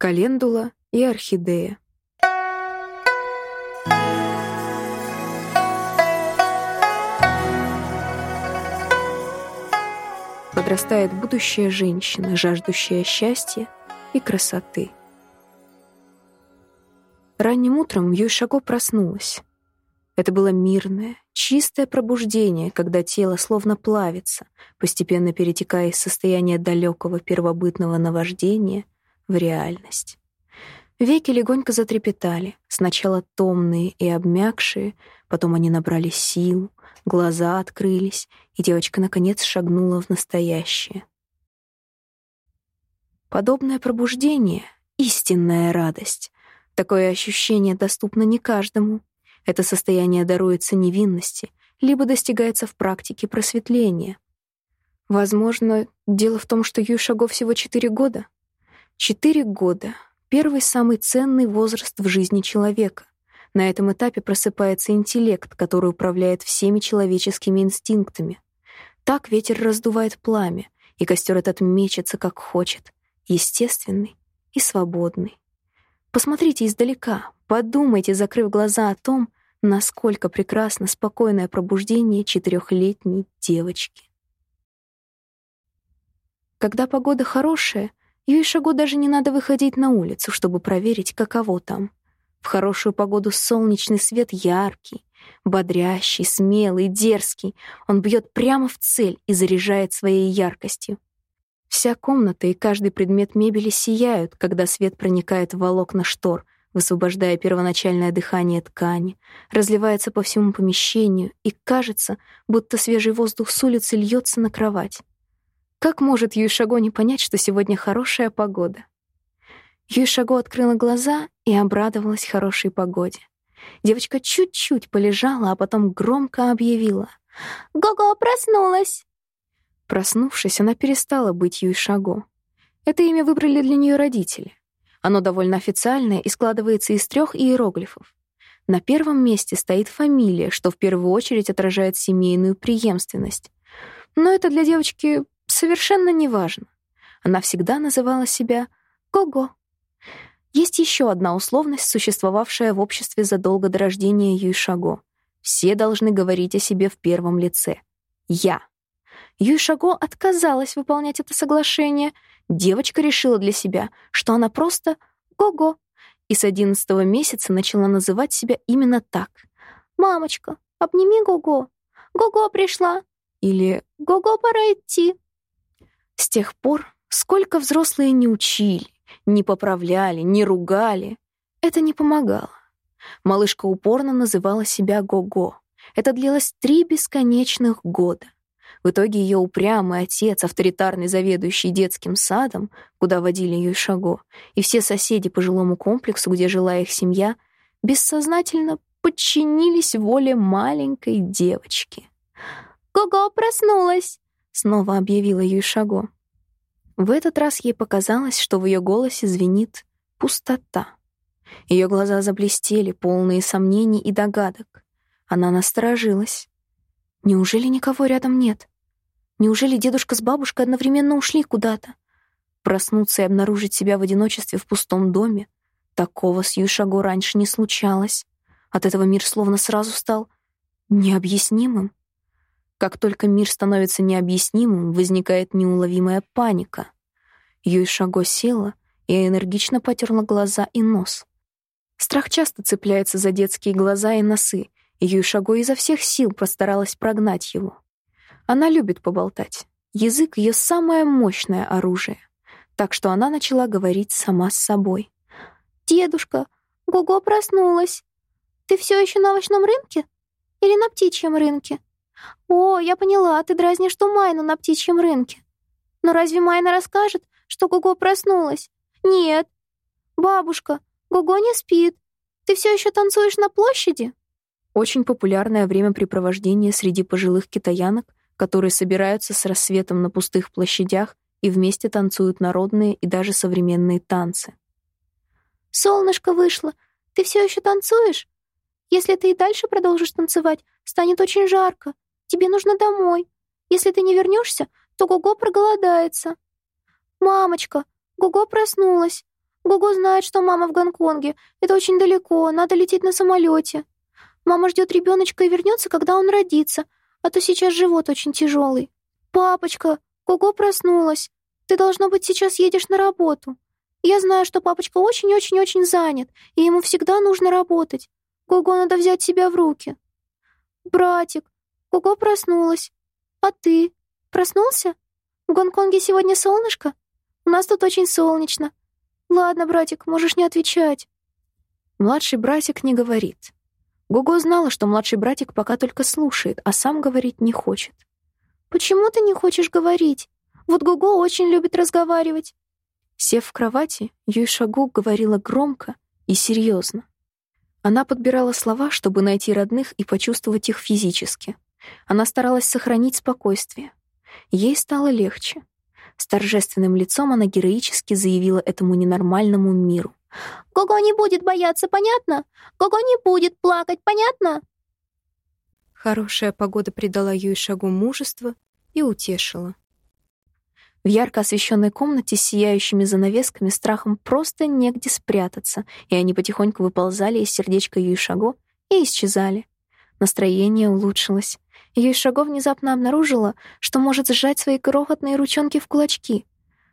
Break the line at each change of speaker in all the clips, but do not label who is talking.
Календула и орхидея. Подрастает будущая женщина, жаждущая счастья и красоты. Ранним утром Юйшаго проснулась. Это было мирное, чистое пробуждение, когда тело словно плавится, постепенно перетекая из состояния далекого первобытного наваждения в реальность. Веки легонько затрепетали, сначала томные и обмякшие, потом они набрали силу, глаза открылись, и девочка наконец шагнула в настоящее. Подобное пробуждение — истинная радость. Такое ощущение доступно не каждому. Это состояние даруется невинности, либо достигается в практике просветления. Возможно, дело в том, что Юшаго всего четыре года. Четыре года — первый самый ценный возраст в жизни человека. На этом этапе просыпается интеллект, который управляет всеми человеческими инстинктами. Так ветер раздувает пламя, и костер этот мечется как хочет, естественный и свободный. Посмотрите издалека, подумайте, закрыв глаза о том, насколько прекрасно спокойное пробуждение четырехлетней девочки. Когда погода хорошая, Юишагу даже не надо выходить на улицу, чтобы проверить, каково там. В хорошую погоду солнечный свет яркий, бодрящий, смелый, дерзкий. Он бьет прямо в цель и заряжает своей яркостью. Вся комната и каждый предмет мебели сияют, когда свет проникает в волокна штор, высвобождая первоначальное дыхание ткани, разливается по всему помещению, и кажется, будто свежий воздух с улицы льется на кровать. Как может Юишаго не понять, что сегодня хорошая погода? Юишаго открыла глаза и обрадовалась хорошей погоде. Девочка чуть-чуть полежала, а потом громко объявила. «Го-го, проснулась!» Проснувшись, она перестала быть Юйшаго. Это имя выбрали для нее родители. Оно довольно официальное и складывается из трех иероглифов. На первом месте стоит фамилия, что в первую очередь отражает семейную преемственность. Но это для девочки совершенно не важно. Она всегда называла себя Го-го. Есть еще одна условность, существовавшая в обществе задолго до рождения Юйшаго. Все должны говорить о себе в первом лице. «Я». Юйшаго отказалась выполнять это соглашение. Девочка решила для себя, что она просто «го-го», и с одиннадцатого месяца начала называть себя именно так. «Мамочка, обними Го-го», «Го-го пришла» или «Го-го, пора идти». С тех пор, сколько взрослые не учили, не поправляли, не ругали, это не помогало. Малышка упорно называла себя Го-го. Это длилось три бесконечных года. В итоге ее упрямый отец, авторитарный заведующий детским садом, куда водили ее Шаго, и все соседи по жилому комплексу, где жила их семья, бессознательно подчинились воле маленькой девочки. «Го-го проснулась!» — снова объявила Юйшаго. В этот раз ей показалось, что в ее голосе звенит пустота. Ее глаза заблестели, полные сомнений и догадок. Она насторожилась. Неужели никого рядом нет? Неужели дедушка с бабушкой одновременно ушли куда-то? Проснуться и обнаружить себя в одиночестве в пустом доме? Такого с Юшаго раньше не случалось. От этого мир словно сразу стал необъяснимым. Как только мир становится необъяснимым, возникает неуловимая паника. Юйшаго села и энергично потерла глаза и нос. Страх часто цепляется за детские глаза и носы, Юйшаго изо всех сил постаралась прогнать его. Она любит поболтать. Язык — ее самое мощное оружие. Так что она начала говорить сама с собой. «Дедушка, Гого проснулась. Ты все еще на овощном рынке? Или на птичьем рынке? О, я поняла, ты дразнишь ту Майну на птичьем рынке. Но разве Майна расскажет, что Гого проснулась? Нет. Бабушка, Гого не спит. Ты все еще танцуешь на площади?» Очень популярное времяпрепровождение среди пожилых китаянок, которые собираются с рассветом на пустых площадях и вместе танцуют народные и даже современные танцы. «Солнышко вышло. Ты все еще танцуешь? Если ты и дальше продолжишь танцевать, станет очень жарко. Тебе нужно домой. Если ты не вернешься, то Гого проголодается. Мамочка, Гого проснулась. Гугу знает, что мама в Гонконге. Это очень далеко, надо лететь на самолете. Мама ждет ребеночка и вернется, когда он родится, а то сейчас живот очень тяжелый. Папочка, Гугу проснулась. Ты, должно быть, сейчас едешь на работу. Я знаю, что папочка очень-очень-очень занят, и ему всегда нужно работать. Гугу надо взять себя в руки. Братик, Гугу проснулась. А ты? Проснулся? В Гонконге сегодня солнышко? У нас тут очень солнечно. Ладно, братик, можешь не отвечать.
Младший братик не говорит. Гуго знала, что младший братик пока только слушает, а сам говорить не хочет.
Почему ты не хочешь говорить? Вот Гуго очень любит разговаривать.
Сев в кровати, Юйшагу говорила громко и серьезно. Она подбирала слова, чтобы найти родных и почувствовать их физически. Она старалась сохранить спокойствие. Ей стало легче. С торжественным лицом она героически заявила этому ненормальному миру.
«Гого не будет бояться, понятно? Гого не будет плакать, понятно?»
Хорошая погода придала ей шагу мужества и утешила. В ярко освещенной комнате с сияющими занавесками страхом просто негде спрятаться, и они потихоньку выползали из сердечка Юишаго и исчезали. Настроение улучшилось. Юишаго внезапно обнаружила, что может сжать свои крохотные ручонки в кулачки.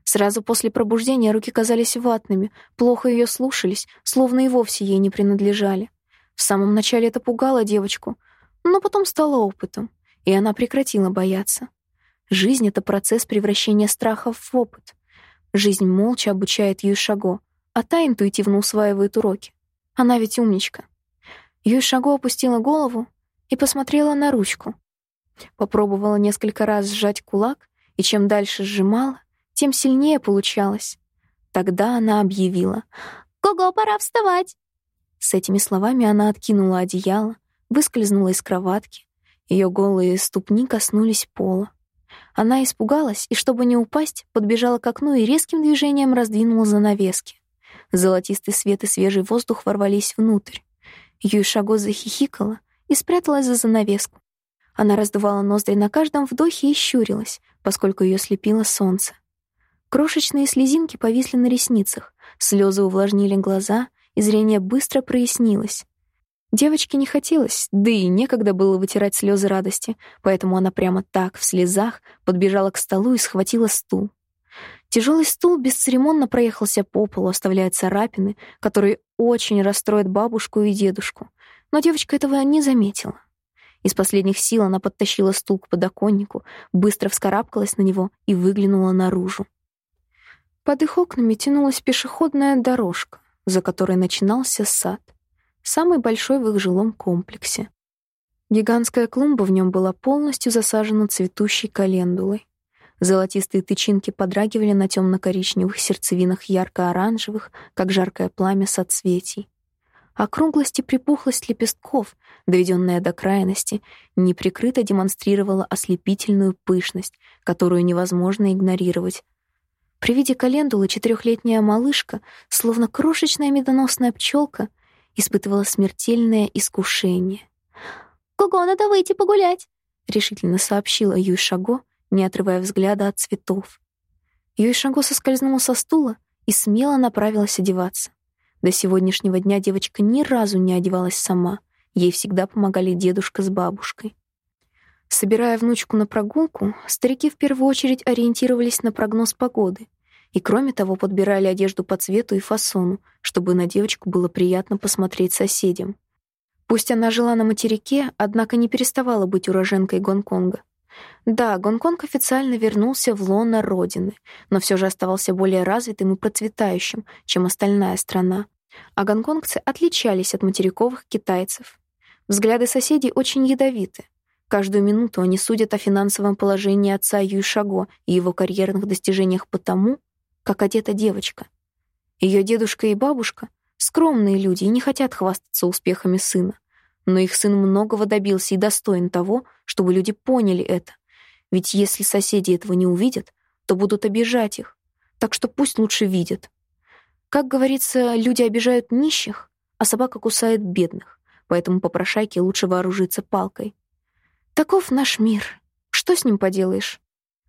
Сразу после пробуждения руки казались ватными, плохо ее слушались, словно и вовсе ей не принадлежали. В самом начале это пугало девочку, но потом стало опытом, и она прекратила бояться. Жизнь — это процесс превращения страха в опыт. Жизнь молча обучает Юйшаго, а та интуитивно усваивает уроки. Она ведь умничка. Юйшаго опустила голову и посмотрела на ручку. Попробовала несколько раз сжать кулак, и чем дальше сжимала, тем сильнее получалось. Тогда она объявила «Го-го, пора вставать!» С этими словами она откинула одеяло, выскользнула из кроватки. Ее голые ступни коснулись пола. Она испугалась и, чтобы не упасть, подбежала к окну и резким движением раздвинула занавески. Золотистый свет и свежий воздух ворвались внутрь. Юйшаго захихикала и спряталась за занавеску. Она раздувала ноздри на каждом вдохе и щурилась, поскольку ее слепило солнце. Крошечные слезинки повисли на ресницах, слезы увлажнили глаза, и зрение быстро прояснилось. Девочке не хотелось, да и некогда было вытирать слезы радости, поэтому она прямо так, в слезах, подбежала к столу и схватила стул. Тяжелый стул бесцеремонно проехался по полу, оставляя царапины, которые очень расстроят бабушку и дедушку. Но девочка этого не заметила. Из последних сил она подтащила стул к подоконнику, быстро вскарабкалась на него и выглянула наружу. Под их окнами тянулась пешеходная дорожка, за которой начинался сад самый большой в их жилом комплексе. Гигантская клумба в нем была полностью засажена цветущей календулой. Золотистые тычинки подрагивали на темно-коричневых сердцевинах ярко-оранжевых, как жаркое пламя соцветий. Округлость и припухлость лепестков, доведенная до крайности, неприкрыто демонстрировала ослепительную пышность, которую невозможно игнорировать. При виде календулы четырехлетняя малышка, словно крошечная медоносная пчелка, испытывала смертельное искушение. «Гого, надо выйти погулять», — решительно сообщила Юйшаго, не отрывая взгляда от цветов. Юйшаго соскользнула со стула и смело направилась одеваться. До сегодняшнего дня девочка ни разу не одевалась сама, ей всегда помогали дедушка с бабушкой. Собирая внучку на прогулку, старики в первую очередь ориентировались на прогноз погоды и, кроме того, подбирали одежду по цвету и фасону, чтобы на девочку было приятно посмотреть соседям. Пусть она жила на материке, однако не переставала быть уроженкой Гонконга. Да, Гонконг официально вернулся в лоно родины, но все же оставался более развитым и процветающим, чем остальная страна. А гонконгцы отличались от материковых китайцев. Взгляды соседей очень ядовиты. Каждую минуту они судят о финансовом положении отца Юйшаго и его карьерных достижениях потому, как одета девочка. Ее дедушка и бабушка — скромные люди и не хотят хвастаться успехами сына. Но их сын многого добился и достоин того, чтобы люди поняли это. Ведь если соседи этого не увидят, то будут обижать их. Так что пусть лучше видят. Как говорится, люди обижают нищих, а собака кусает бедных, поэтому попрошайке лучше вооружиться палкой. Таков наш мир. Что с ним поделаешь?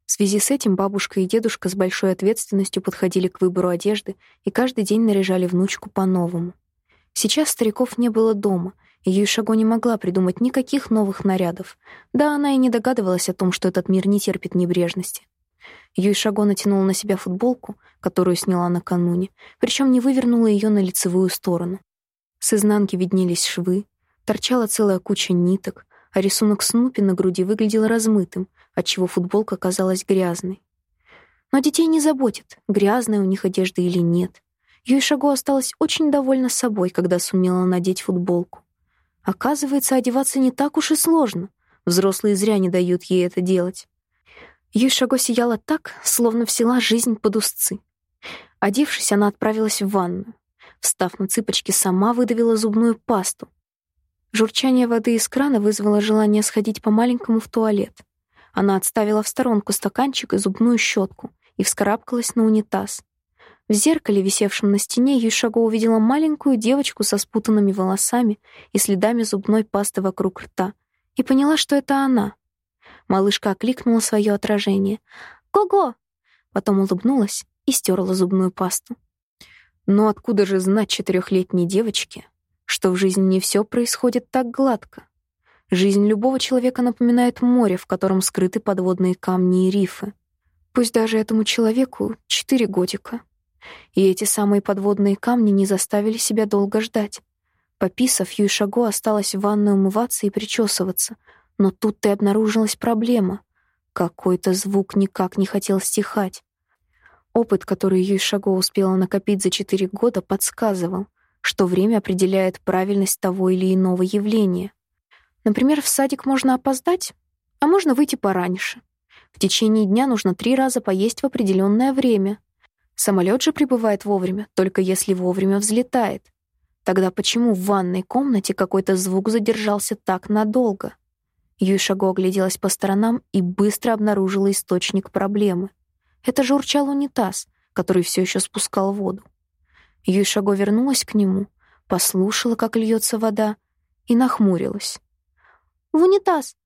В связи с этим бабушка и дедушка с большой ответственностью подходили к выбору одежды и каждый день наряжали внучку по-новому. Сейчас стариков не было дома, и Юйшаго не могла придумать никаких новых нарядов. Да, она и не догадывалась о том, что этот мир не терпит небрежности. Юйшаго натянула на себя футболку, которую сняла накануне, причем не вывернула ее на лицевую сторону. С изнанки виднелись швы, торчала целая куча ниток, а рисунок Снупи на груди выглядел размытым, отчего футболка казалась грязной. Но детей не заботит, грязная у них одежда или нет. Юйшаго осталась очень довольна собой, когда сумела надеть футболку. Оказывается, одеваться не так уж и сложно. Взрослые зря не дают ей это делать. Юйшаго сияла так, словно взяла жизнь под узцы. Одевшись, она отправилась в ванную. Встав на цыпочки, сама выдавила зубную пасту. Журчание воды из крана вызвало желание сходить по-маленькому в туалет. Она отставила в сторонку стаканчик и зубную щетку и вскарабкалась на унитаз. В зеркале, висевшем на стене, Юшаго увидела маленькую девочку со спутанными волосами и следами зубной пасты вокруг рта и поняла, что это она. Малышка окликнула свое отражение. «Го-го!» Потом улыбнулась и стерла зубную пасту. Но откуда же знать четырехлетней девочке, что в жизни не все происходит так гладко? Жизнь любого человека напоминает море, в котором скрыты подводные камни и рифы. Пусть даже этому человеку четыре годика. И эти самые подводные камни не заставили себя долго ждать. Пописав, Юйшаго осталась в ванной умываться и причесываться. Но тут-то и обнаружилась проблема. Какой-то звук никак не хотел стихать. Опыт, который Юйшаго успела накопить за четыре года, подсказывал, что время определяет правильность того или иного явления. Например, в садик можно опоздать, а можно выйти пораньше. В течение дня нужно три раза поесть в определенное время. Самолет же прибывает вовремя, только если вовремя взлетает. Тогда почему в ванной комнате какой-то звук задержался так надолго? Юйшаго огляделась по сторонам и быстро обнаружила источник проблемы. Это же урчал унитаз, который все еще спускал воду. Юйшаго вернулась к нему, послушала, как льется вода, и нахмурилась. «В унитаз!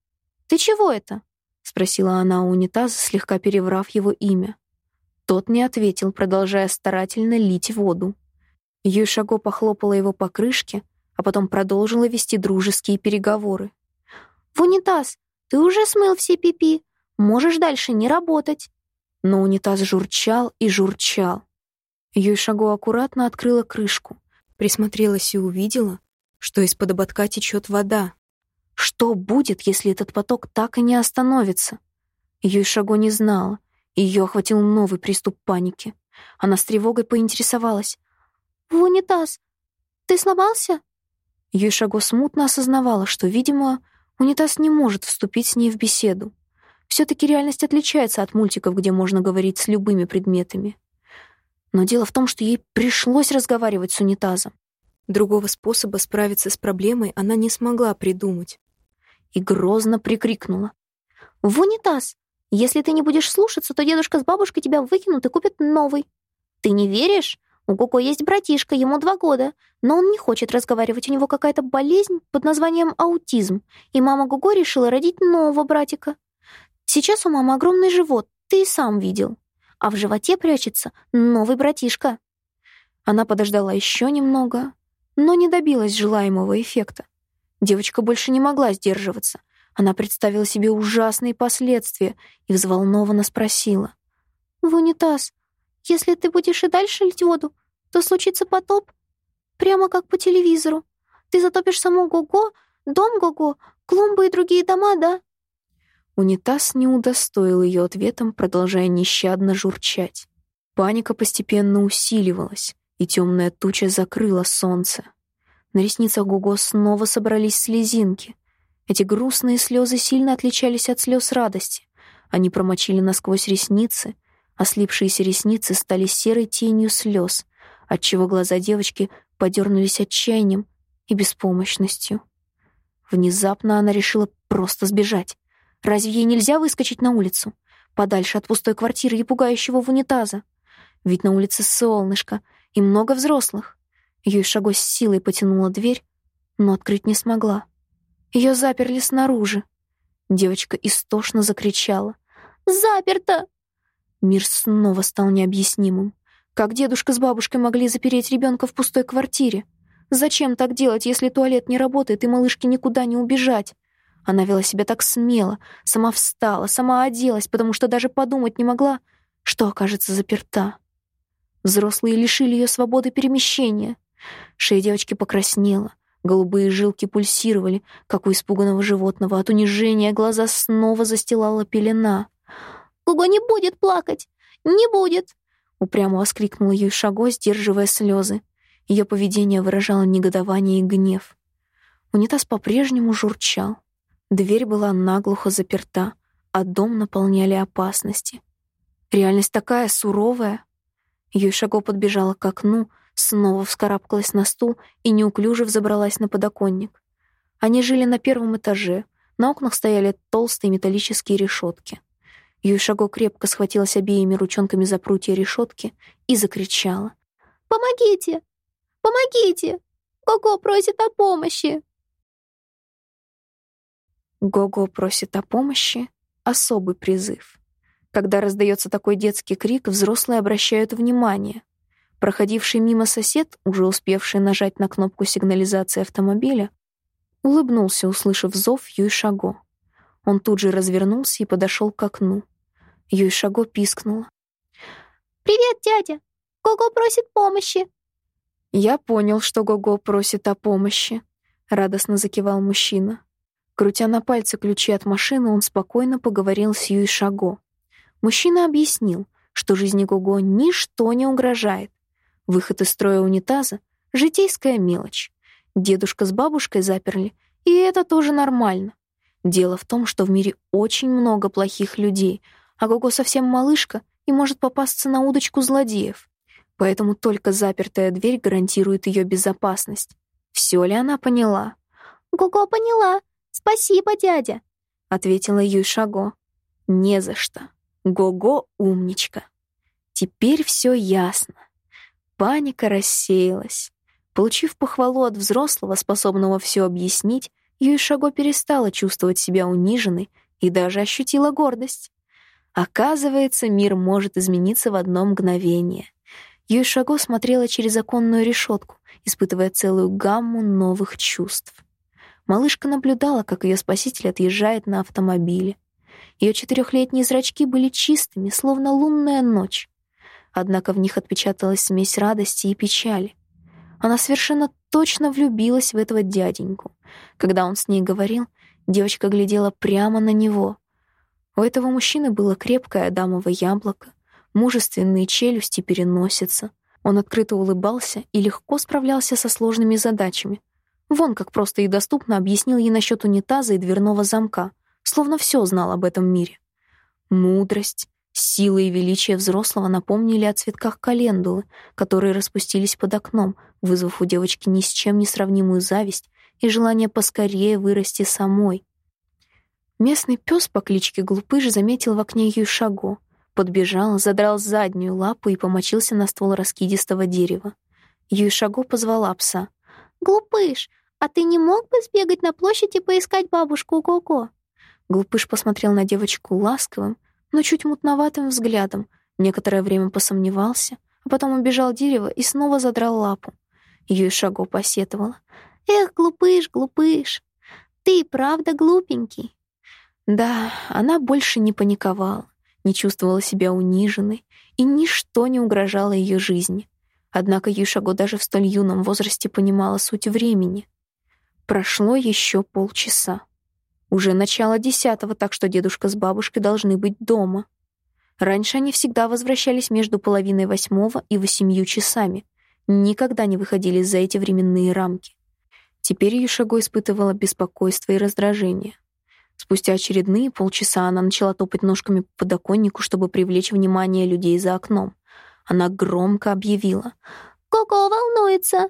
Ты чего это?» — спросила она у унитаза, слегка переврав его имя. Тот не ответил, продолжая старательно лить воду. Юшаго похлопала его по крышке, а потом продолжила вести дружеские переговоры. «В унитаз! Ты уже смыл все пипи! Можешь дальше не работать!» Но унитаз журчал и журчал. Юйшаго аккуратно открыла крышку, присмотрелась и увидела, что из-под ободка течет вода. Что будет, если этот поток так и не остановится? Юйшаго не знала, ее охватил новый приступ паники. Она с тревогой поинтересовалась. «В унитаз! Ты сломался?» Юйшаго смутно осознавала, что, видимо, унитаз не может вступить с ней в беседу. все таки реальность отличается от мультиков, где можно говорить с любыми предметами. Но дело в том, что ей пришлось разговаривать с унитазом. Другого способа справиться с проблемой она не смогла придумать и грозно прикрикнула. «В унитаз! Если ты не будешь слушаться, то дедушка с бабушкой тебя выкинут и купят новый. Ты не веришь? У Коко есть братишка, ему два года, но он не хочет разговаривать, у него какая-то болезнь под названием аутизм, и мама Гуго решила родить нового братика. Сейчас у мамы огромный живот, ты и сам видел, а в животе прячется новый братишка». Она подождала еще немного, но не добилась желаемого эффекта. Девочка больше не могла сдерживаться. Она представила себе ужасные последствия и взволнованно спросила. «В унитаз. Если ты будешь и дальше лить воду, то случится потоп. Прямо как по телевизору. Ты затопишь саму Гого, дом Гого, клумбы и другие дома, да?» Унитаз не удостоил ее ответом, продолжая нещадно журчать. Паника постепенно усиливалась, и темная туча закрыла солнце. На ресницах Гуго снова собрались слезинки. Эти грустные слезы сильно отличались от слез радости. Они промочили насквозь ресницы, а слипшиеся ресницы стали серой тенью слез, отчего глаза девочки подернулись отчаянием и беспомощностью. Внезапно она решила просто сбежать. Разве ей нельзя выскочить на улицу? Подальше от пустой квартиры и пугающего в унитаза? Ведь на улице солнышко и много взрослых. Юйшаго с силой потянула дверь, но открыть не смогла. Ее заперли снаружи. Девочка истошно закричала.
Заперто!»
Мир снова стал необъяснимым. Как дедушка с бабушкой могли запереть ребенка в пустой квартире? Зачем так делать, если туалет не работает и малышке никуда не убежать? Она вела себя так смело, сама встала, сама оделась, потому что даже подумать не могла, что окажется заперта. Взрослые лишили ее свободы перемещения. Шея девочки покраснела, голубые жилки пульсировали, как у испуганного животного. От унижения глаза снова застилала пелена.
«Гуго не будет плакать! Не будет!»
Упрямо воскликнула Юйшаго, сдерживая слезы. Ее поведение выражало негодование и гнев. Унитаз по-прежнему журчал. Дверь была наглухо заперта, а дом наполняли опасности. Реальность такая суровая. Юйшаго подбежала к окну, снова вскарабкалась на стул и неуклюже взобралась на подоконник. Они жили на первом этаже, на окнах стояли толстые металлические решетки. Юйшаго крепко схватилась обеими ручонками за прутья решетки и закричала.
«Помогите! Помогите! Коко просит о помощи!»
Гого просит о помощи — особый призыв. Когда раздается такой детский крик, взрослые обращают внимание. Проходивший мимо сосед, уже успевший нажать на кнопку сигнализации автомобиля, улыбнулся, услышав зов Юйшаго. Он тут же развернулся и подошел к окну. Юйшаго пискнула.
«Привет, дядя! Гого просит помощи!»
«Я понял, что Гого просит о помощи», — радостно закивал мужчина. Крутя на пальце ключи от машины, он спокойно поговорил с Юй Шаго. Мужчина объяснил, что жизни Гого ничто не угрожает. Выход из строя унитаза — житейская мелочь. Дедушка с бабушкой заперли, и это тоже нормально. Дело в том, что в мире очень много плохих людей, а Гого совсем малышка и может попасться на удочку злодеев. Поэтому только запертая дверь гарантирует ее безопасность. Все ли она поняла?
«Гого поняла», «Спасибо, дядя», —
ответила Юйшаго. «Не за что. Го-го, умничка». Теперь все ясно. Паника рассеялась. Получив похвалу от взрослого, способного все объяснить, Юйшаго перестала чувствовать себя униженной и даже ощутила гордость. Оказывается, мир может измениться в одно мгновение. Юйшаго смотрела через оконную решетку, испытывая целую гамму новых чувств. Малышка наблюдала, как ее спаситель отъезжает на автомобиле. Ее четырехлетние зрачки были чистыми, словно лунная ночь. Однако в них отпечаталась смесь радости и печали. Она совершенно точно влюбилась в этого дяденьку. Когда он с ней говорил, девочка глядела прямо на него. У этого мужчины было крепкое адамово яблоко, мужественные челюсти переносица. Он открыто улыбался и легко справлялся со сложными задачами, Вон как просто и доступно объяснил ей насчет унитаза и дверного замка, словно все знал об этом мире. Мудрость, сила и величие взрослого напомнили о цветках календулы, которые распустились под окном, вызвав у девочки ни с чем не сравнимую зависть и желание поскорее вырасти самой. Местный пес по кличке Глупыш заметил в окне ее шагу, подбежал, задрал заднюю лапу и помочился на ствол раскидистого дерева. Юйшаго позвала пса.
«Глупыш, «А ты не мог бы сбегать на площадь и поискать бабушку Коко?»
Глупыш посмотрел на девочку ласковым, но чуть мутноватым взглядом, некоторое время посомневался, а потом убежал дерево и снова задрал лапу. Ее шагу посетовала.
«Эх, глупыш, глупыш, ты правда глупенький».
Да, она больше не паниковала, не чувствовала себя униженной, и ничто не угрожало ее жизни. Однако Юшаго даже в столь юном возрасте понимала суть времени. Прошло еще полчаса. Уже начало десятого, так что дедушка с бабушкой должны быть дома. Раньше они всегда возвращались между половиной восьмого и восемью часами, никогда не выходили за эти временные рамки. Теперь Юшаго испытывала беспокойство и раздражение. Спустя очередные полчаса она начала топать ножками по подоконнику, чтобы привлечь внимание людей за окном. Она громко объявила
«Коко волнуется!»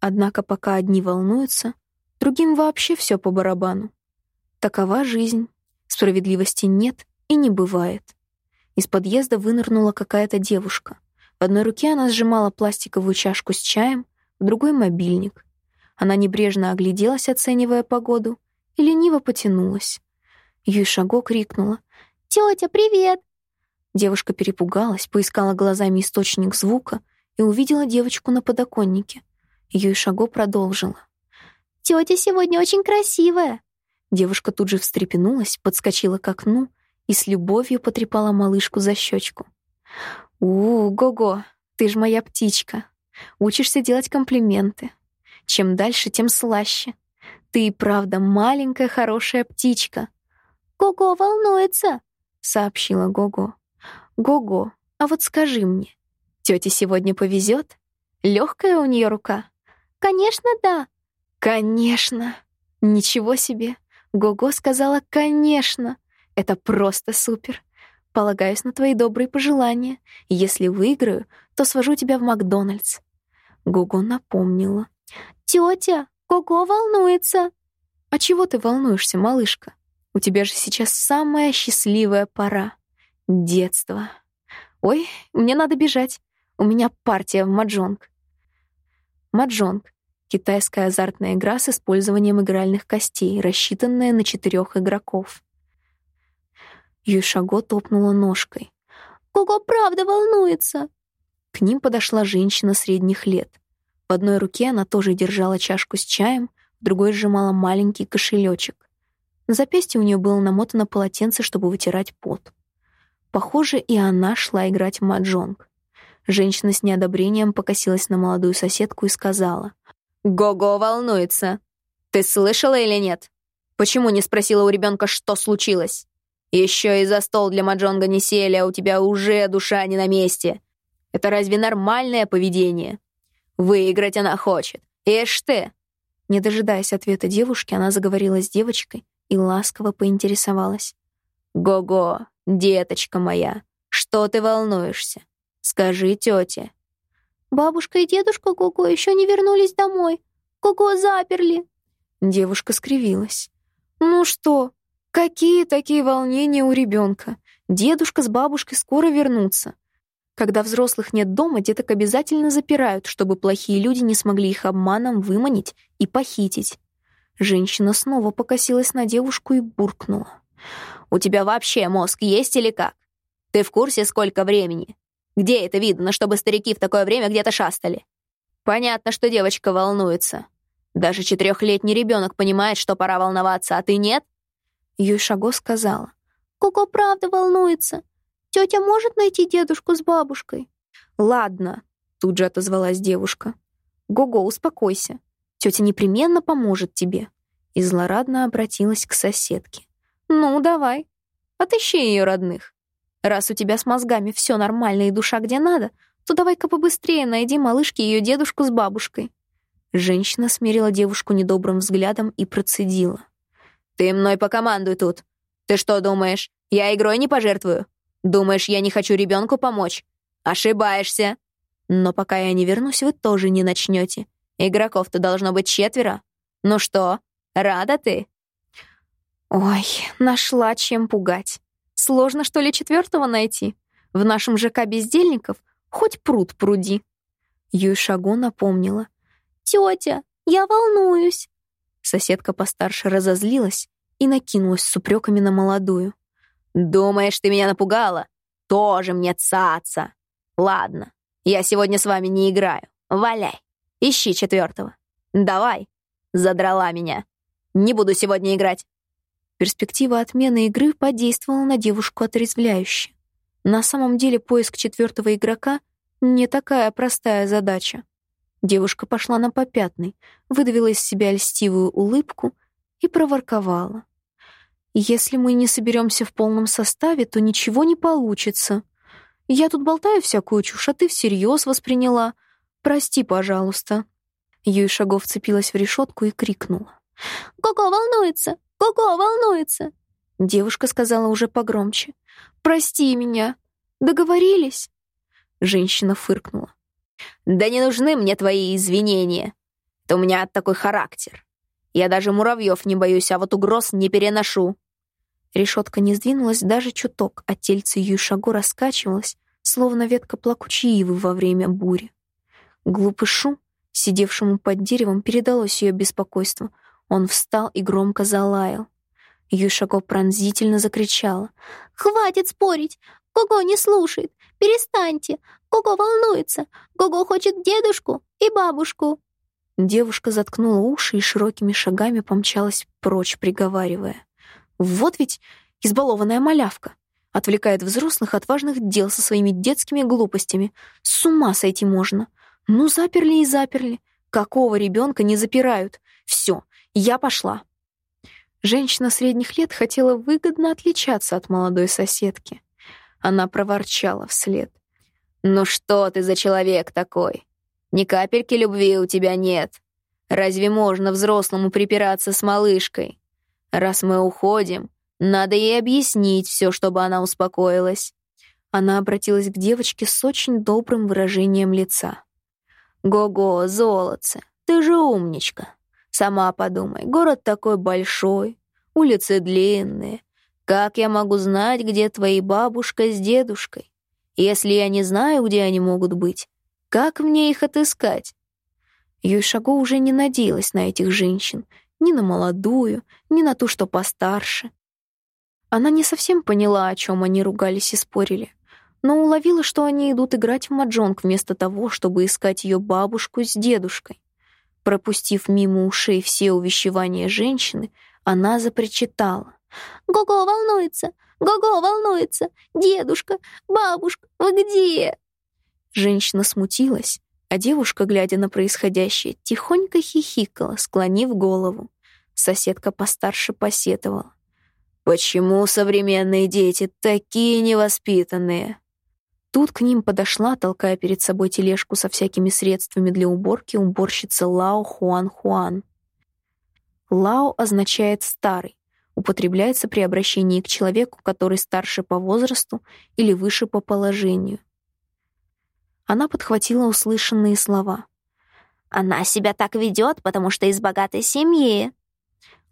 Однако пока одни волнуются, Другим вообще все по барабану. Такова жизнь. Справедливости нет и не бывает. Из подъезда вынырнула какая-то девушка. В одной руке она сжимала пластиковую чашку с чаем, в другой — мобильник. Она небрежно огляделась, оценивая погоду, и лениво потянулась. Юйшаго крикнула.
«Тетя, привет!» Девушка перепугалась, поискала глазами источник звука и увидела девочку на подоконнике. Юйшаго продолжила. «Тетя сегодня очень красивая!» Девушка тут же встрепенулась, подскочила к окну и с любовью потрепала малышку за щечку. «У, Го-Го, ты ж моя птичка. Учишься делать комплименты. Чем дальше, тем слаще. Ты и правда маленькая хорошая птичка». «Го-Го волнуется», — сообщила Го-Го. «Го-Го, а вот скажи мне, тете сегодня повезет? Легкая у нее рука?» «Конечно, да». «Конечно! Ничего себе! Го-Го сказала «конечно». Это просто супер. Полагаюсь на твои добрые пожелания. Если выиграю, то свожу тебя в Макдональдс. Гого напомнила. Тетя, Гого волнуется. А чего ты волнуешься, малышка? У тебя же сейчас самая счастливая пора. Детство. Ой, мне надо бежать. У меня партия в маджонг. Маджонг — китайская азартная игра с использованием игральных костей, рассчитанная на четырех игроков. Юйшаго топнула ножкой. «Кого правда волнуется?» К ним подошла женщина средних лет. В одной руке она тоже держала чашку с чаем, в другой сжимала маленький кошелечек. На запястье у нее было намотано полотенце, чтобы вытирать пот. Похоже, и она шла играть в маджонг. Женщина с неодобрением покосилась на молодую соседку и сказала. «Го-го волнуется. Ты слышала или нет? Почему не спросила у ребенка, что случилось?» Еще и за стол для маджонга не сели, а у тебя уже душа не на месте. Это разве нормальное поведение? Выиграть она хочет. Ишь ты!» Не дожидаясь ответа девушки, она заговорила с девочкой и ласково поинтересовалась. «Го-го, деточка моя, что ты волнуешься? Скажи тете». «Бабушка и дедушка Го-го еще не вернулись домой. Го-го заперли». Девушка скривилась. «Ну что, Какие такие волнения у ребенка? Дедушка с бабушкой скоро вернутся. Когда взрослых нет дома, деток обязательно запирают, чтобы плохие люди не смогли их обманом выманить и похитить. Женщина снова покосилась на девушку и буркнула. «У тебя вообще мозг есть или как? Ты в курсе, сколько времени? Где это видно, чтобы старики в такое время где-то шастали? Понятно, что девочка волнуется. Даже четырехлетний ребенок понимает, что пора волноваться, а ты нет?» Юйшаго сказала. «Коко правда волнуется. Тетя может найти дедушку с бабушкой?» «Ладно», — тут же отозвалась девушка. «Гого, успокойся. Тетя непременно поможет тебе». И злорадно обратилась к соседке. «Ну, давай, отыщи ее родных. Раз у тебя с мозгами все нормально и душа где надо, то давай-ка побыстрее найди малышке ее дедушку с бабушкой». Женщина смирила девушку недобрым взглядом и процедила. «Ты мной покомандуй тут. Ты что думаешь, я игрой не пожертвую? Думаешь, я не хочу ребенку помочь? Ошибаешься. Но пока я не вернусь, вы тоже не начнете. Игроков-то должно быть четверо. Ну что, рада ты?» «Ой, нашла чем пугать. Сложно, что ли, четвертого найти? В нашем ЖК бездельников хоть пруд пруди». Юйшагу напомнила. «Тетя, я волнуюсь. Соседка постарше разозлилась и накинулась с упреками на молодую. «Думаешь, ты меня напугала? Тоже мне цаца. Ладно, я сегодня с вами не играю. Валяй, ищи четвертого. Давай!» Задрала меня. «Не буду сегодня играть». Перспектива отмены игры подействовала на девушку отрезвляюще. На самом деле поиск четвертого игрока — не такая простая задача. Девушка пошла на попятный, выдавила из себя льстивую улыбку и проворковала. «Если мы не соберемся в полном составе, то ничего не получится. Я тут болтаю всякую чушь, а ты всерьез восприняла. Прости, пожалуйста». Юй шагов вцепилась в решетку и крикнула. «Го-го волнуется! Го-го волнуется!» Девушка сказала уже погромче. «Прости меня! Договорились?» Женщина фыркнула. Да не нужны мне твои извинения. Это у меня такой характер. Я даже муравьев не боюсь, а вот угроз не переношу. Решетка не сдвинулась даже чуток, а тельце Юшаго раскачивалось, словно ветка плакучей ивы во время бури. Глупый шум, сидевшему под деревом, передалось ее беспокойство. Он встал и громко залаял. Юшако пронзительно закричала.
«Хватит спорить! Гого не слушает! Перестаньте! Гого волнуется! Гого хочет дедушку и бабушку!»
Девушка заткнула уши и широкими шагами помчалась прочь, приговаривая. «Вот ведь избалованная малявка! Отвлекает взрослых от важных дел со своими детскими глупостями. С ума сойти можно! Ну, заперли и заперли! Какого ребенка не запирают? Все, я пошла!» Женщина средних лет хотела выгодно отличаться от молодой соседки. Она проворчала вслед. «Ну что ты за человек такой? Ни капельки любви у тебя нет. Разве можно взрослому припираться с малышкой? Раз мы уходим, надо ей объяснить все, чтобы она успокоилась». Она обратилась к девочке с очень добрым выражением лица. «Го-го, золотце, ты же умничка. Сама подумай, город такой большой, улицы длинные. Как я могу знать, где твои бабушка с дедушкой? Если я не знаю, где они могут быть, как мне их отыскать? Юйшаго уже не надеялась на этих женщин, ни на молодую, ни на ту, что постарше. Она не совсем поняла, о чем они ругались и спорили, но уловила, что они идут играть в маджонг вместо того, чтобы искать ее бабушку с дедушкой. Пропустив мимо ушей все увещевания женщины, она запричитала.
«Гого волнуется! Гого волнуется! Дедушка! Бабушка! Вы где?»
Женщина смутилась, а девушка, глядя на происходящее, тихонько хихикала, склонив голову. Соседка постарше посетовала. «Почему современные дети такие невоспитанные?» Тут к ним подошла, толкая перед собой тележку со всякими средствами для уборки, уборщица Лао Хуан Хуан. Лао означает «старый», употребляется при обращении к человеку, который старше по возрасту или выше по положению. Она подхватила услышанные слова.
«Она себя так ведет, потому что из богатой семьи».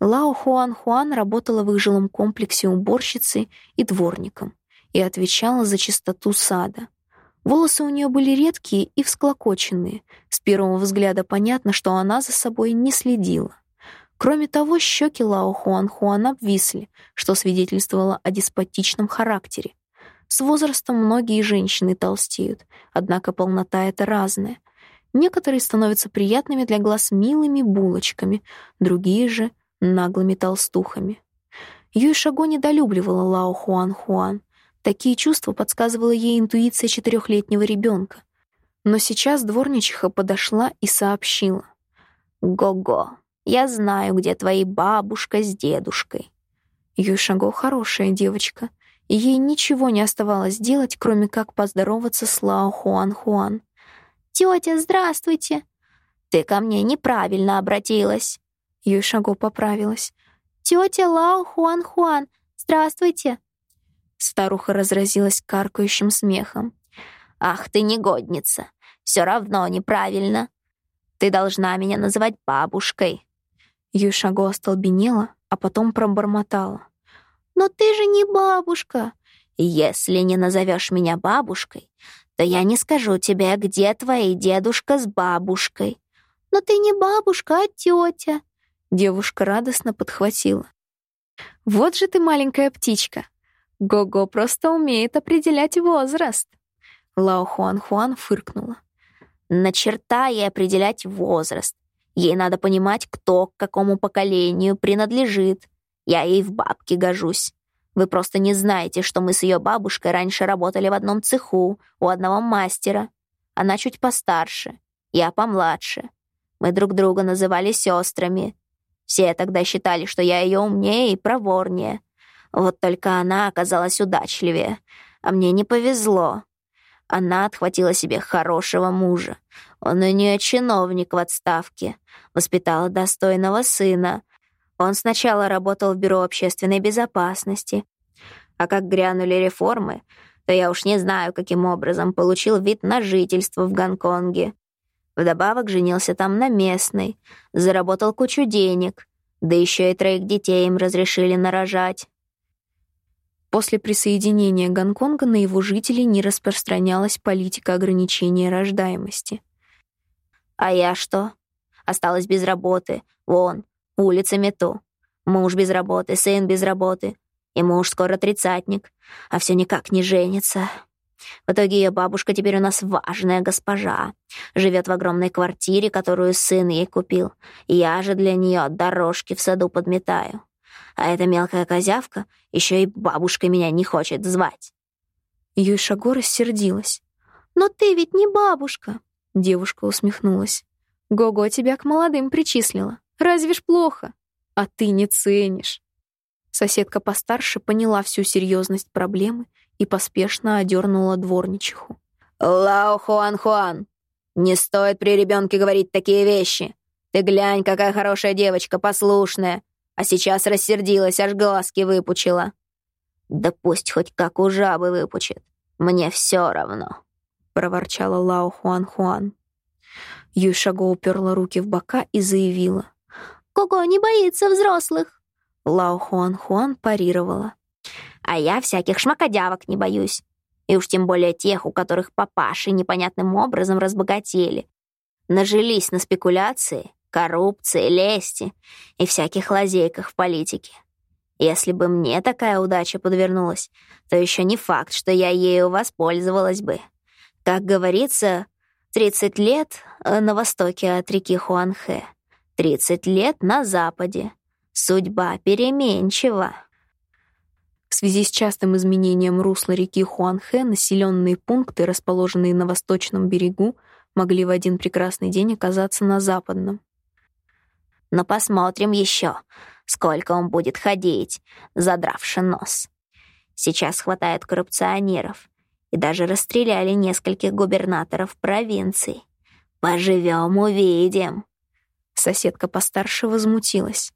Лао Хуан Хуан работала в их жилом комплексе уборщицей и дворником и отвечала за чистоту сада. Волосы у нее были редкие и всклокоченные. С первого взгляда понятно, что она за собой не следила. Кроме того, щеки Лао Хуан Хуан обвисли, что свидетельствовало о деспотичном характере. С возрастом многие женщины толстеют, однако полнота — это разная. Некоторые становятся приятными для глаз милыми булочками, другие же — наглыми толстухами. Юй Шаго недолюбливала Лао Хуан Хуан, Такие чувства подсказывала ей интуиция четырехлетнего ребенка. Но сейчас дворничиха подошла и сообщила.
«Го-го, я знаю, где твои бабушка с дедушкой».
Юйшаго хорошая девочка, и ей ничего не оставалось делать, кроме как поздороваться с Лао Хуан Хуан.
«Тетя, здравствуйте!» «Ты ко мне неправильно обратилась!»
Юйшаго поправилась.
«Тетя Лао Хуан Хуан, здравствуйте!»
Старуха разразилась каркающим смехом.
«Ах ты негодница! Все равно неправильно! Ты должна меня называть бабушкой!»
Юшаго остолбенела, а потом пробормотала.
«Но ты же не бабушка!» «Если не назовешь меня бабушкой, то я не скажу тебе, где твои дедушка с бабушкой». «Но ты не бабушка, а тетя!»
Девушка радостно подхватила. «Вот же ты маленькая птичка! Гого просто умеет определять возраст. Лао Хуан Хуан фыркнула.
На черта ей определять возраст. Ей надо понимать, кто к какому поколению принадлежит. Я ей в бабке гожусь. Вы просто не знаете, что мы с ее бабушкой раньше работали в одном цеху, у одного мастера. Она чуть постарше, я помладше. Мы друг друга называли сестрами. Все тогда считали, что я ее умнее и проворнее. Вот только она оказалась удачливее, а мне не повезло. Она отхватила себе хорошего мужа. Он у нее чиновник в отставке, воспитала достойного сына. Он сначала работал в Бюро общественной безопасности, а как грянули реформы, то я уж не знаю, каким образом получил вид на жительство в Гонконге. Вдобавок женился там на местной, заработал кучу денег, да еще и троих детей им разрешили нарожать.
После присоединения Гонконга на его жителей не распространялась политика ограничения рождаемости.
«А я что? Осталась без работы. Вон, улица Мету.
Муж без работы, сын без работы. И муж скоро тридцатник, а все никак не женится. В итоге ее бабушка теперь у нас важная госпожа. Живет в огромной квартире, которую сын ей купил. Я же для нее дорожки в саду подметаю. А эта мелкая козявка еще и бабушкой меня не хочет звать.
Юйшаго рассердилась. «Но ты ведь не бабушка!» Девушка усмехнулась. «Гого тебя к молодым причислила. Разве ж плохо? А ты не ценишь». Соседка постарше поняла всю серьезность проблемы и поспешно одернула дворничиху.
«Лао Хуан-Хуан, не стоит при ребенке говорить такие вещи. Ты глянь, какая хорошая девочка, послушная, а сейчас рассердилась, аж глазки выпучила». «Да пусть хоть как у жабы выпучит, мне все равно», — проворчала Лао Хуан-Хуан.
Юйшаго уперла руки в бока и заявила.
«Коко не боится взрослых!»
Лао Хуан-Хуан парировала.
А я всяких шмакодявок не боюсь. И уж тем более тех, у которых папаши непонятным образом разбогатели. Нажились на спекуляции, коррупции, лести и всяких лазейках в политике. Если бы мне такая удача подвернулась, то еще не факт, что я ею воспользовалась бы. Как говорится, 30 лет э, на востоке от реки Хуанхэ, 30 лет на западе. Судьба переменчива.
В связи с частым изменением русла реки Хуанхэ населенные пункты, расположенные на восточном берегу, могли в один прекрасный день оказаться на западном.
Но посмотрим еще, сколько он будет ходить, задравши нос. Сейчас хватает коррупционеров, и даже расстреляли нескольких губернаторов провинций. Поживем, увидим.
Соседка постарше возмутилась.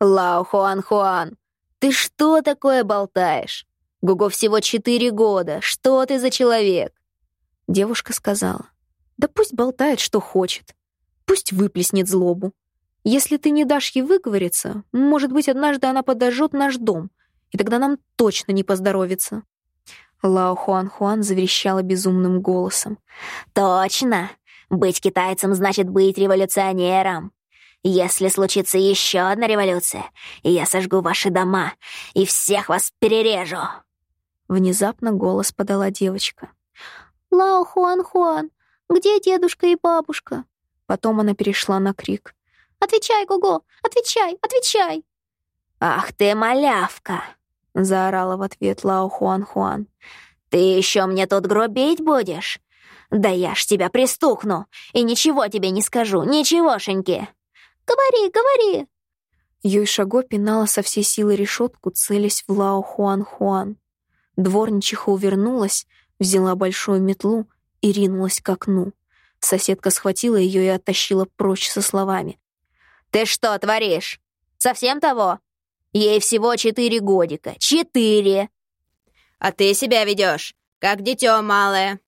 «Лао Хуан-Хуан, «Ты что такое болтаешь? Гуго всего четыре года. Что ты за человек?»
Девушка сказала. «Да пусть болтает, что хочет. Пусть выплеснет злобу. Если ты не дашь ей выговориться, может быть, однажды она подожжет наш дом, и тогда нам точно не поздоровится». Лао Хуан Хуан заверещала безумным голосом.
«Точно! Быть китайцем значит быть революционером. Если случится еще одна революция, я сожгу ваши дома и всех вас перережу!»
Внезапно голос подала девочка.
«Лао Хуан-Хуан, где дедушка и бабушка?»
Потом она перешла на крик.
«Отвечай, Гого! Отвечай! Отвечай!»
«Ах ты, малявка!» — заорала в ответ Лао Хуан-Хуан. «Ты еще мне тут грубить будешь? Да я ж тебя пристукну и ничего тебе не скажу, ничегошеньки!»
Говори, говори!»
Юйшаго пинала со всей силы решетку, целясь в Лао Хуан-Хуан. Дворничиха увернулась, взяла большую метлу и ринулась к окну. Соседка схватила ее и оттащила прочь со словами.
«Ты что творишь? Совсем того? Ей всего четыре годика. Четыре! А ты себя ведешь, как дитё малое.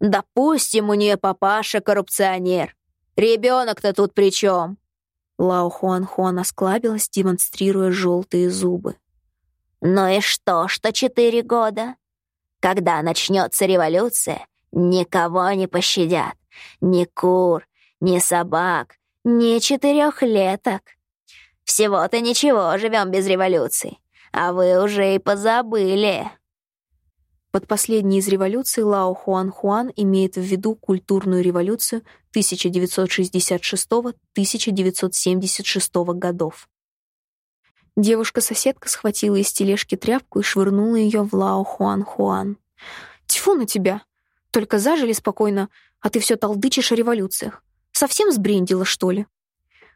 Допустим, у нее папаша коррупционер. Ребенок-то тут при чем?
Лао Хуан Хуан осклабилась, демонстрируя желтые зубы.
«Ну и что, что четыре года? Когда начнется революция, никого не пощадят. Ни кур, ни собак, ни четырехлеток. Всего-то ничего, живем без революции. А вы уже и позабыли».
Под последней из революций Лао Хуан Хуан имеет в виду культурную революцию 1966-1976 годов. Девушка-соседка схватила из тележки тряпку и швырнула ее в Лао Хуан Хуан. «Тьфу на тебя! Только зажили спокойно, а ты все толдычишь о революциях. Совсем сбрендила, что ли?»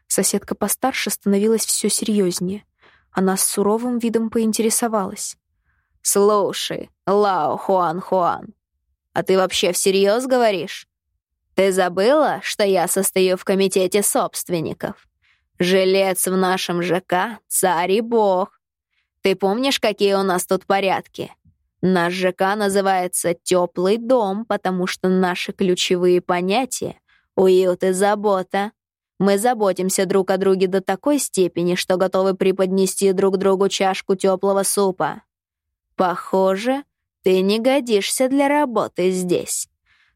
Соседка постарше становилась все серьезнее. Она с суровым видом поинтересовалась.
«Слушай, Лао Хуан-Хуан, а ты вообще всерьез говоришь? Ты забыла, что я состою в комитете собственников? Жилец в нашем ЖК — царь и бог. Ты помнишь, какие у нас тут порядки? Наш ЖК называется «теплый дом», потому что наши ключевые понятия — уют и забота. Мы заботимся друг о друге до такой степени, что готовы преподнести друг другу чашку теплого супа. Похоже, ты не годишься для работы здесь.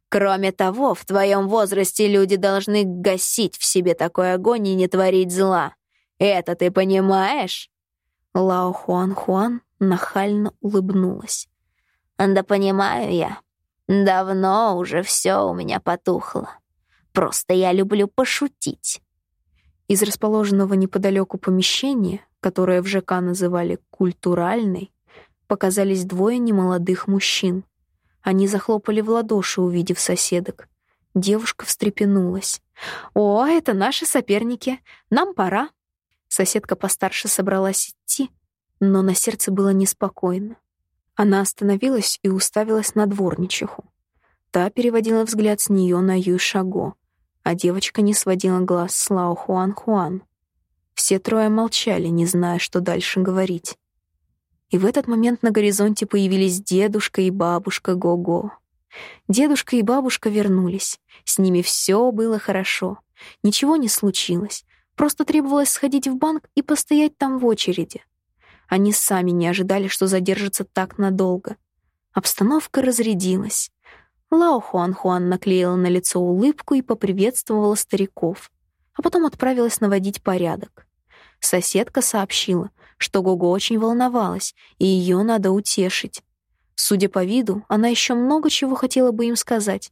Кроме того, в твоем возрасте люди должны гасить в себе такой огонь и не творить зла. Это ты понимаешь?»
Лао Хуан Хуан нахально улыбнулась.
«Да понимаю я. Давно уже все у меня потухло. Просто я люблю пошутить».
Из расположенного неподалеку помещения, которое в ЖК называли «культуральной», показались двое немолодых мужчин. Они захлопали в ладоши, увидев соседок. Девушка встрепенулась. «О, это наши соперники. Нам пора». Соседка постарше собралась идти, но на сердце было неспокойно. Она остановилась и уставилась на дворничиху. Та переводила взгляд с нее на Юй Шаго, а девочка не сводила глаз с Лао Хуан Хуан. Все трое молчали, не зная, что дальше говорить. И в этот момент на горизонте появились дедушка и бабушка Го-Го. Дедушка и бабушка вернулись. С ними все было хорошо. Ничего не случилось. Просто требовалось сходить в банк и постоять там в очереди. Они сами не ожидали, что задержатся так надолго. Обстановка разрядилась. Лао Хуан-Хуан наклеила на лицо улыбку и поприветствовала стариков, а потом отправилась наводить порядок. Соседка сообщила, что Гого очень волновалась, и ее надо утешить. Судя по виду, она еще много чего хотела бы им сказать,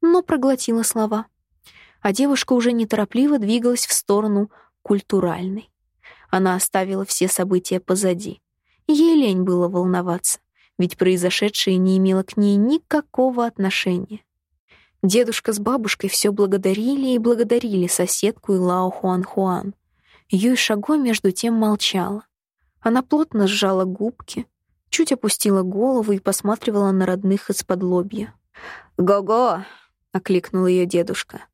но проглотила слова. А девушка уже неторопливо двигалась в сторону культуральной. Она оставила все события позади. Ей лень было волноваться, ведь произошедшее не имело к ней никакого отношения. Дедушка с бабушкой все благодарили и благодарили соседку и Лао Хуан-Хуан. Юй Шаго между тем молчала. Она плотно сжала губки, чуть опустила голову и посматривала на родных из-под лобья.
«Го-го!» — окликнул ее дедушка.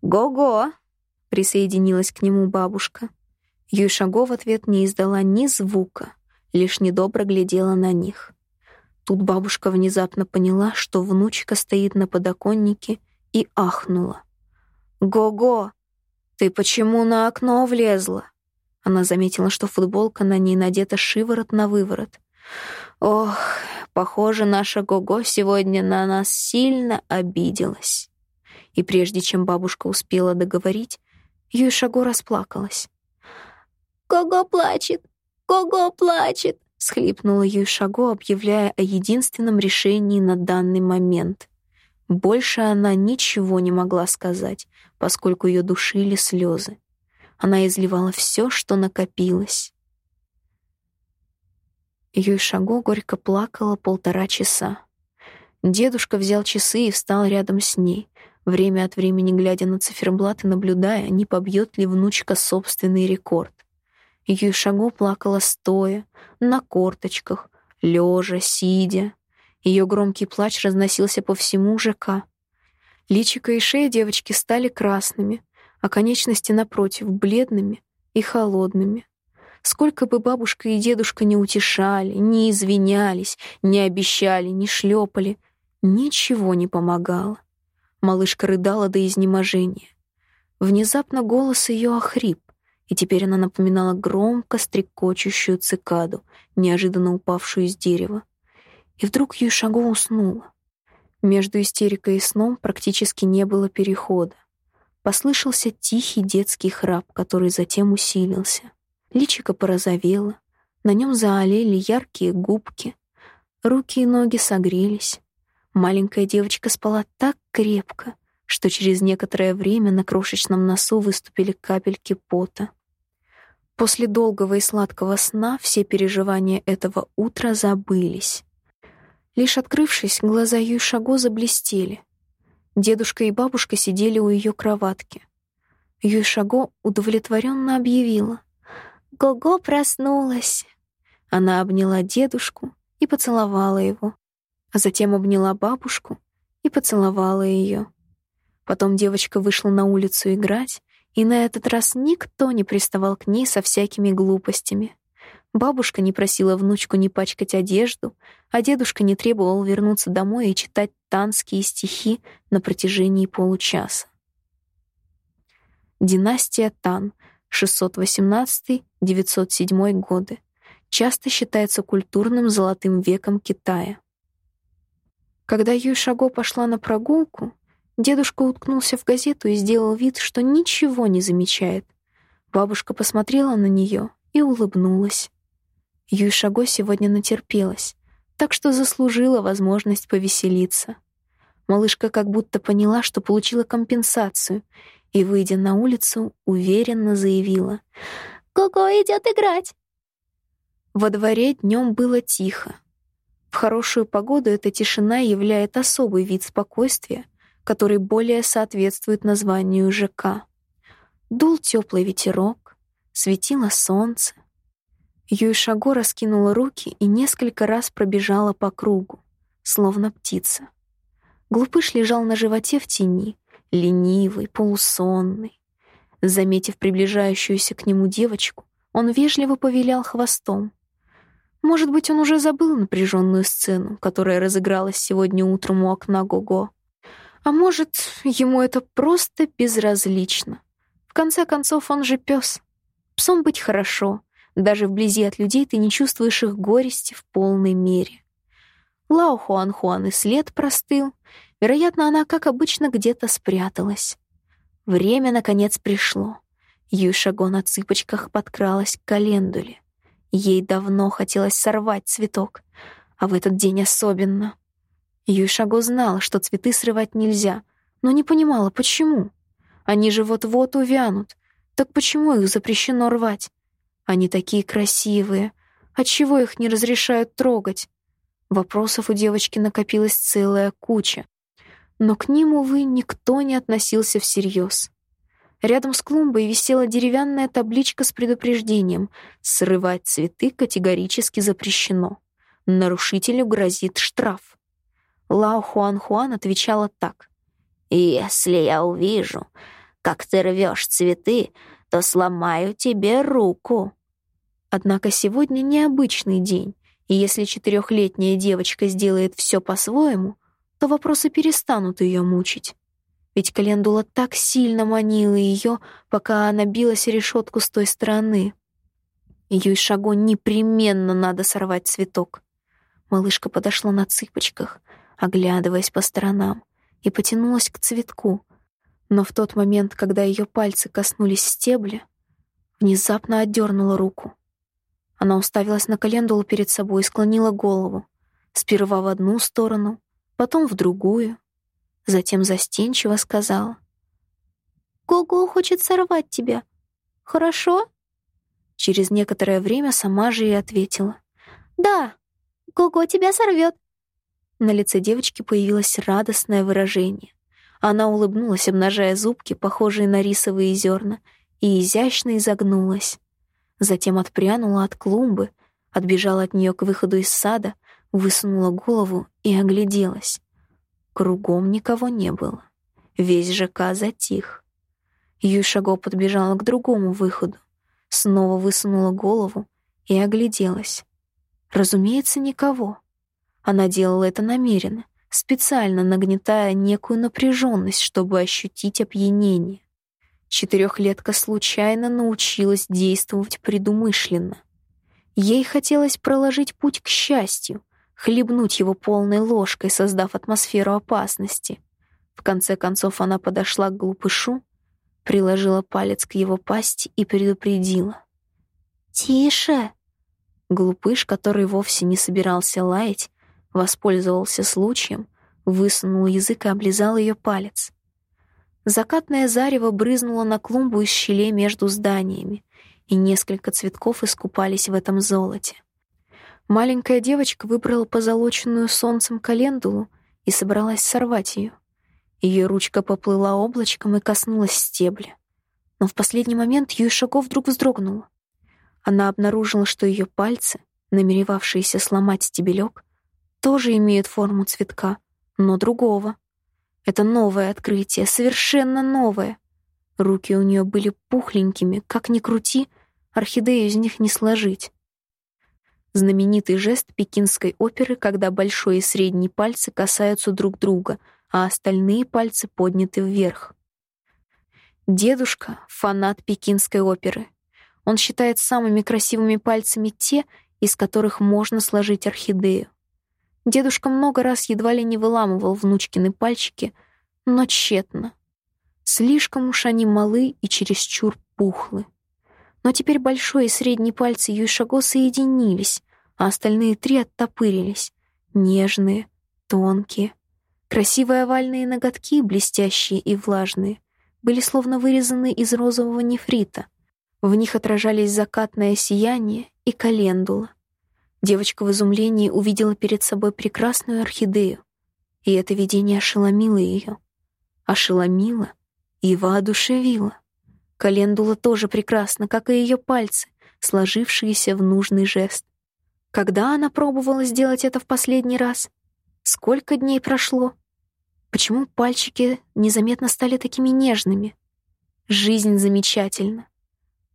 «Го-го!» — присоединилась к нему бабушка.
Юйшаго в ответ не издала ни звука, лишь недобро глядела на них. Тут бабушка внезапно поняла, что внучка стоит на подоконнике и ахнула.
«Го-го! Ты почему на окно влезла?»
Она заметила, что футболка на ней надета шиворот на выворот.
«Ох, похоже, наша Гого сегодня на нас сильно обиделась».
И прежде чем бабушка успела договорить, Юйшаго расплакалась.
«Гого плачет! Гого плачет!»
— схлипнула Юйшаго, объявляя о единственном решении на данный момент. Больше она ничего не могла сказать, поскольку ее душили слезы. Она изливала все, что накопилось. Юйшаго горько плакала полтора часа. Дедушка взял часы и встал рядом с ней, время от времени глядя на циферблат и наблюдая, не побьет ли внучка собственный рекорд. Юйшаго плакала стоя, на корточках, лежа, сидя. Ее громкий плач разносился по всему ЖК. Личико и шея девочки стали красными, а конечности, напротив, бледными и холодными. Сколько бы бабушка и дедушка не утешали, не извинялись, не обещали, не шлепали, ничего не помогало. Малышка рыдала до изнеможения. Внезапно голос ее охрип, и теперь она напоминала громко стрекочущую цикаду, неожиданно упавшую из дерева. И вдруг Юшаго уснула. Между истерикой и сном практически не было перехода. Послышался тихий детский храп, который затем усилился. Личико порозовело, на нем заолели яркие губки, руки и ноги согрелись. Маленькая девочка спала так крепко, что через некоторое время на крошечном носу выступили капельки пота. После долгого и сладкого сна все переживания этого утра забылись. Лишь открывшись, глаза Юйшаго заблестели — Дедушка и бабушка сидели у ее кроватки. Юйшаго удовлетворенно объявила. «Гого проснулась!» Она обняла дедушку и поцеловала его, а затем обняла бабушку и поцеловала ее. Потом девочка вышла на улицу играть, и на этот раз никто не приставал к ней со всякими глупостями. Бабушка не просила внучку не пачкать одежду, а дедушка не требовал вернуться домой и читать танские стихи на протяжении получаса. Династия Тан, 618-907 годы, часто считается культурным золотым веком Китая. Когда Юйшаго пошла на прогулку, дедушка уткнулся в газету и сделал вид, что ничего не замечает. Бабушка посмотрела на нее и улыбнулась. Юйшаго сегодня натерпелась, так что заслужила возможность повеселиться. Малышка как будто поняла, что получила компенсацию, и, выйдя на улицу, уверенно заявила «Коко идет играть!». Во дворе днем было тихо. В хорошую погоду эта тишина являет особый вид спокойствия, который более соответствует названию ЖК. Дул теплый ветерок, светило солнце. Юйшаго раскинула руки и несколько раз пробежала по кругу, словно птица. Глупыш лежал на животе в тени, ленивый, полусонный. Заметив приближающуюся к нему девочку, он вежливо повилял хвостом. Может быть, он уже забыл напряженную сцену, которая разыгралась сегодня утром у окна Гого. А может, ему это просто безразлично. В конце концов, он же пес. Псом быть хорошо. Даже вблизи от людей ты не чувствуешь их горести в полной мере. Лао Хуан и след простыл. Вероятно, она, как обычно, где-то спряталась. Время, наконец, пришло. Юшаго на цыпочках подкралась к календуле. Ей давно хотелось сорвать цветок, а в этот день особенно — Юйшаго знала, что цветы срывать нельзя, но не понимала, почему. Они же вот-вот увянут. Так почему их запрещено рвать? Они такие красивые. Отчего их не разрешают трогать? Вопросов у девочки накопилась целая куча. Но к ним, увы, никто не относился всерьез. Рядом с клумбой висела деревянная табличка с предупреждением «Срывать цветы категорически запрещено. Нарушителю грозит штраф». Лао Хуан Хуан отвечала так. «Если я увижу, как ты рвешь цветы, то сломаю тебе руку». Однако сегодня необычный день, и если четырехлетняя девочка сделает все по-своему, то вопросы перестанут ее мучить. Ведь календула так сильно манила ее, пока она билась решетку с той стороны. Ее шагу непременно надо сорвать цветок. Малышка подошла на цыпочках — оглядываясь по сторонам, и потянулась к цветку. Но в тот момент, когда ее пальцы коснулись стебля, внезапно отдернула руку. Она уставилась на календулу перед собой и склонила голову. Сперва в одну сторону, потом в другую. Затем застенчиво сказала. «Гого хочет сорвать тебя. Хорошо?» Через некоторое время сама же и ответила. «Да, Гого тебя сорвет. На лице девочки появилось радостное выражение. Она улыбнулась, обнажая зубки, похожие на рисовые зерна, и изящно изогнулась. Затем отпрянула от клумбы, отбежала от нее к выходу из сада, высунула голову и огляделась. Кругом никого не было. Весь ЖК затих. Юшаго подбежала к другому выходу, снова высунула голову и огляделась. Разумеется, никого. Она делала это намеренно, специально нагнетая некую напряженность, чтобы ощутить опьянение. Четырехлетка случайно научилась действовать предумышленно. Ей хотелось проложить путь к счастью, хлебнуть его полной ложкой, создав атмосферу опасности. В конце концов она подошла к глупышу, приложила палец к его пасти и предупредила. «Тише!» Глупыш, который вовсе не собирался лаять, Воспользовался случаем, высунул язык и облизал ее палец. Закатное зарево брызнуло на клумбу из щелей между зданиями, и несколько цветков искупались в этом золоте. Маленькая девочка выбрала позолоченную солнцем календулу и собралась сорвать ее. Ее ручка поплыла облачком и коснулась стебля. Но в последний момент ее шагов вдруг вздрогнула. Она обнаружила, что ее пальцы, намеревавшиеся сломать стебелек, тоже имеют форму цветка, но другого. Это новое открытие, совершенно новое. Руки у нее были пухленькими, как ни крути, орхидею из них не сложить. Знаменитый жест пекинской оперы, когда большой и средний пальцы касаются друг друга, а остальные пальцы подняты вверх. Дедушка — фанат пекинской оперы. Он считает самыми красивыми пальцами те, из которых можно сложить орхидею. Дедушка много раз едва ли не выламывал внучкины пальчики, но тщетно. Слишком уж они малы и чересчур пухлы. Но теперь большой и средний пальцы Юйшаго соединились, а остальные три оттопырились. Нежные, тонкие. Красивые овальные ноготки, блестящие и влажные, были словно вырезаны из розового нефрита. В них отражались закатное сияние и календула. Девочка в изумлении увидела перед собой прекрасную орхидею, и это видение ошеломило ее. Ошеломило и воодушевило. Календула тоже прекрасна, как и ее пальцы, сложившиеся в нужный жест. Когда она пробовала сделать это в последний раз? Сколько дней прошло? Почему пальчики незаметно стали такими нежными? Жизнь замечательна.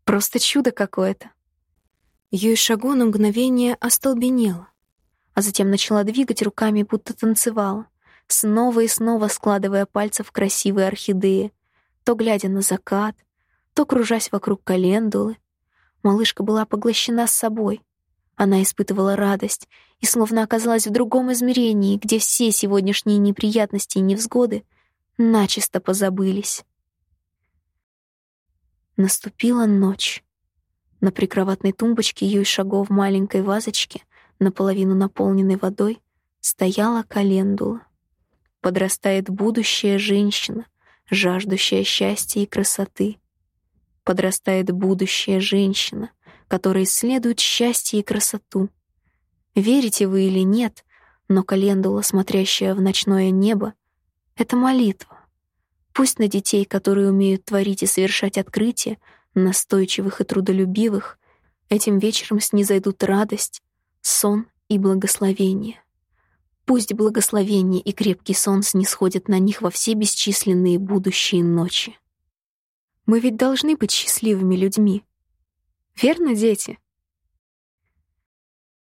Просто чудо какое-то. Юйшагу на мгновение остолбенела, а затем начала двигать руками, будто танцевала, снова и снова складывая пальцы в красивые орхидеи, то глядя на закат, то кружась вокруг календулы. Малышка была поглощена с собой. Она испытывала радость и словно оказалась в другом измерении, где все сегодняшние неприятности и невзгоды начисто позабылись. Наступила ночь. На прикроватной тумбочке Юй шагов маленькой вазочке, наполовину наполненной водой, стояла календула. Подрастает будущая женщина, жаждущая счастья и красоты. Подрастает будущая женщина, которая исследует счастье и красоту. Верите вы или нет, но календула, смотрящая в ночное небо, — это молитва. Пусть на детей, которые умеют творить и совершать открытия, настойчивых и трудолюбивых, этим вечером снизойдут радость, сон и благословение. Пусть благословение и крепкий сон снисходят на них во все бесчисленные будущие ночи. Мы ведь должны быть счастливыми людьми. Верно, дети?